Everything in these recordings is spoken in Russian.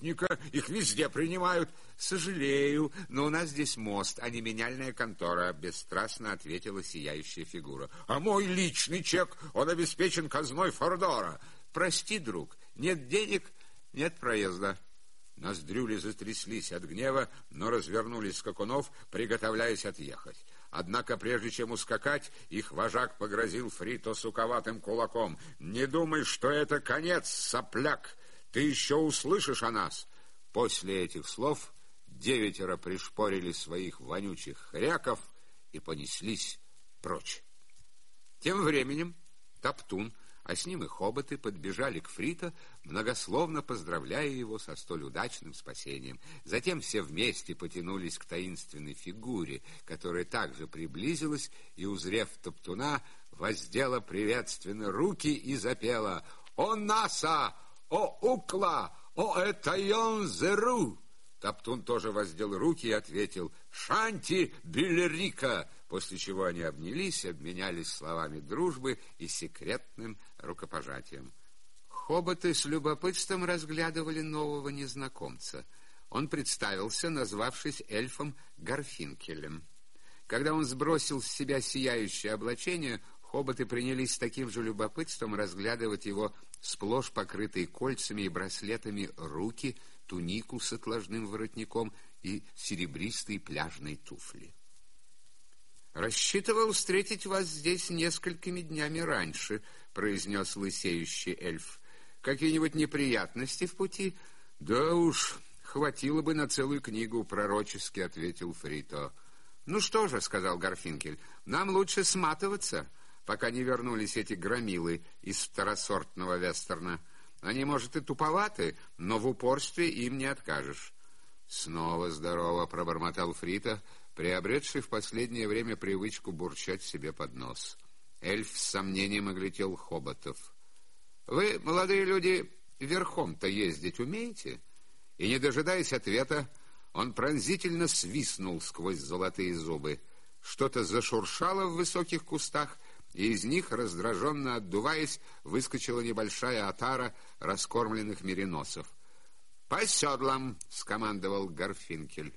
спутника. Их везде принимают. Сожалею, но у нас здесь мост, а не меняльная контора, бесстрастно ответила сияющая фигура. А мой личный чек, он обеспечен казной Фордора. Прости, друг, нет денег, нет проезда. Ноздрюли затряслись от гнева, но развернулись скакунов, приготовляясь отъехать. Однако, прежде чем ускакать, их вожак погрозил Фрито суковатым кулаком. «Не думай, что это конец, сопляк! Ты еще услышишь о нас!» После этих слов девятеро пришпорили своих вонючих хряков и понеслись прочь. Тем временем Топтун а с ним и хоботы подбежали к Фрита, многословно поздравляя его со столь удачным спасением. Затем все вместе потянулись к таинственной фигуре, которая также приблизилась и, узрев Топтуна, воздела приветственно руки и запела «О Наса! О Укла! О Этайон Зеру!» Топтун тоже воздел руки и ответил «Шанти Биллерика!» после чего они обнялись, обменялись словами дружбы и секретным рукопожатием. Хоботы с любопытством разглядывали нового незнакомца. Он представился, назвавшись эльфом Гарфинкелем. Когда он сбросил с себя сияющее облачение, хоботы принялись с таким же любопытством разглядывать его сплошь покрытые кольцами и браслетами руки, тунику с отложным воротником и серебристые пляжные туфли. «Рассчитывал встретить вас здесь несколькими днями раньше», — произнес лысеющий эльф. «Какие-нибудь неприятности в пути?» «Да уж, хватило бы на целую книгу», — пророчески ответил Фрито. «Ну что же», — сказал Гарфинкель, — «нам лучше сматываться, пока не вернулись эти громилы из второсортного вестерна. Они, может, и туповаты, но в упорстве им не откажешь». «Снова здорово», — пробормотал Фрита, приобретший в последнее время привычку бурчать себе под нос. Эльф с сомнением оглядел хоботов. «Вы, молодые люди, верхом-то ездить умеете?» И, не дожидаясь ответа, он пронзительно свистнул сквозь золотые зубы. Что-то зашуршало в высоких кустах, и из них, раздраженно отдуваясь, выскочила небольшая отара раскормленных мериносов — «По седлам!» — скомандовал Гарфинкель.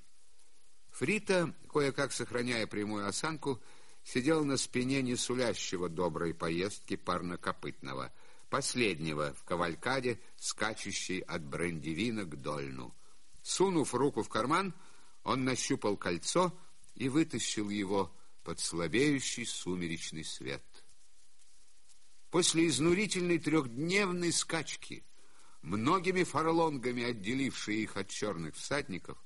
Фрита, кое-как сохраняя прямую осанку, сидел на спине несулящего доброй поездки парнокопытного, последнего в кавалькаде, скачущей от Брендивина к Дольну. Сунув руку в карман, он нащупал кольцо и вытащил его под слабеющий сумеречный свет. После изнурительной трехдневной скачки — многими фарлонгами отделившие их от черных всадников,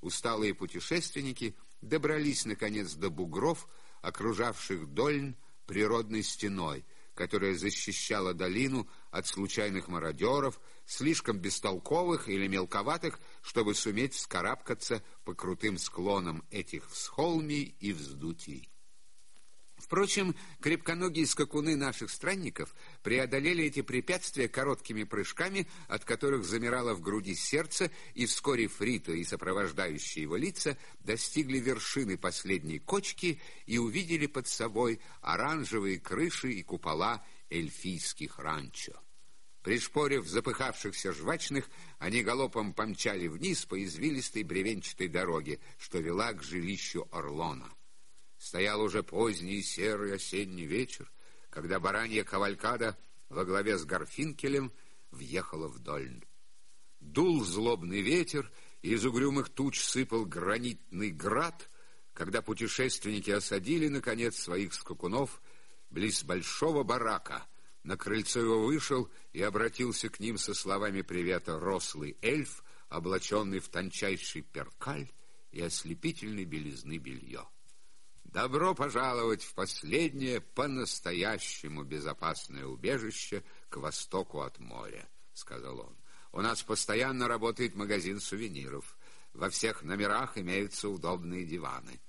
усталые путешественники добрались, наконец, до бугров, окружавших Дольн природной стеной, которая защищала долину от случайных мародеров, слишком бестолковых или мелковатых, чтобы суметь вскарабкаться по крутым склонам этих всхолмий и вздутий. Впрочем, крепконогие скакуны наших странников преодолели эти препятствия короткими прыжками, от которых замирало в груди сердце, и вскоре Фрито и сопровождающие его лица достигли вершины последней кочки и увидели под собой оранжевые крыши и купола эльфийских ранчо. Пришпорив запыхавшихся жвачных, они галопом помчали вниз по извилистой бревенчатой дороге, что вела к жилищу Орлона. Стоял уже поздний серый осенний вечер, когда баранья кавалькада во главе с Гарфинкелем въехала в Дольн. Дул злобный ветер, и из угрюмых туч сыпал гранитный град, когда путешественники осадили, наконец, своих скакунов близ большого барака. На крыльцо его вышел и обратился к ним со словами привета рослый эльф, облаченный в тончайший перкаль и ослепительной белизны белье. Добро пожаловать в последнее по-настоящему безопасное убежище к востоку от моря, сказал он. У нас постоянно работает магазин сувениров. Во всех номерах имеются удобные диваны.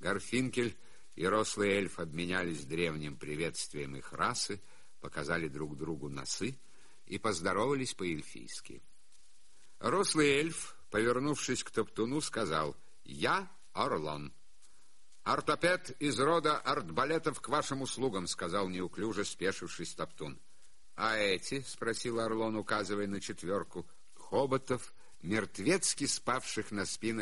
Гарфинкель и рослый эльф обменялись древним приветствием их расы, показали друг другу носы и поздоровались по-эльфийски. Рослый эльф, повернувшись к Топтуну, сказал «Я Орлон». «Ортопед из рода артбалетов к вашим услугам», — сказал неуклюже спешившись Топтун. «А эти?» — спросил Орлон, указывая на четверку. Хоботов мертвецки спавших на спинах